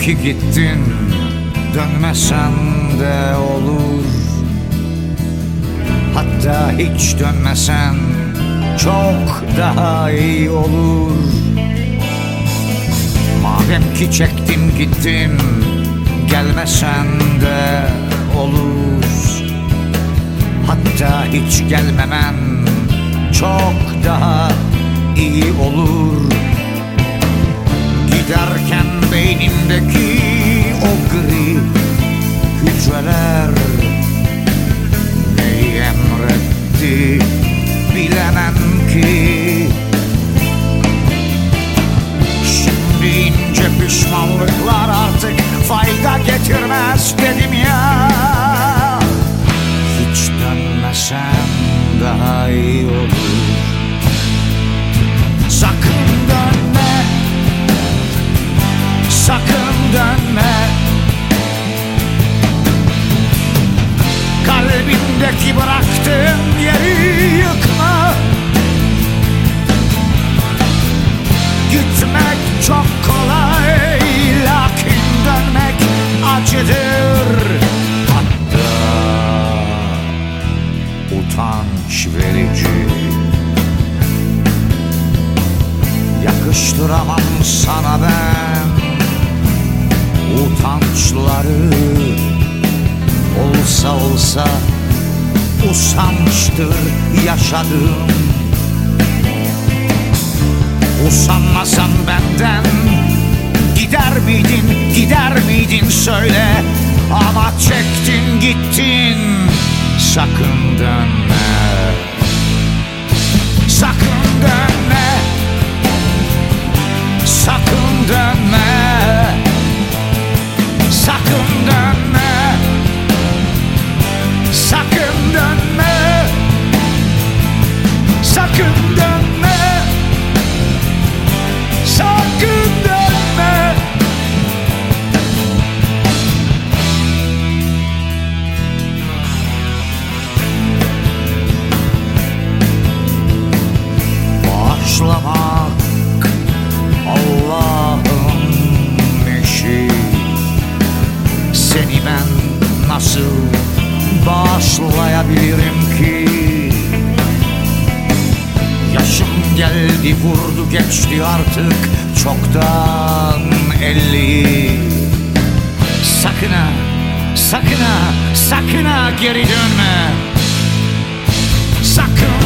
ki gittin Dönmesen de olur. Hatta hiç dönmesen Çok daha iyi olur. Madem ki çektin gittin Gelmesen de olur. Hatta hiç gelmemen Çok daha iyi olur beynimdeki o gri hücreler Neyi emretti bilemem ki. Şimdi ince pişmanlıklar artık fayda getirmez dedim ya. Hiç dönmesem daha iyi olur. Sakın Sakın dönme. Kalbimdeki bıraktığın yeri yıkma. Gitmek çok kolay Lakin dönmek acıdır. Hatta utanç verici. Yakıştıramam sana ben Utançları Olsa olsa Usançtır yaşadığım. Usanmasan benden Gider miydin, gider miydin söyle. Ama çektin gittin Sakın Seni ben nasıl bağışlayabilirim ki? Yaşım geldi vurdu geçti artık çoktan elli Sakın ha, sakın ha, sakın ha geri dönme. Sakın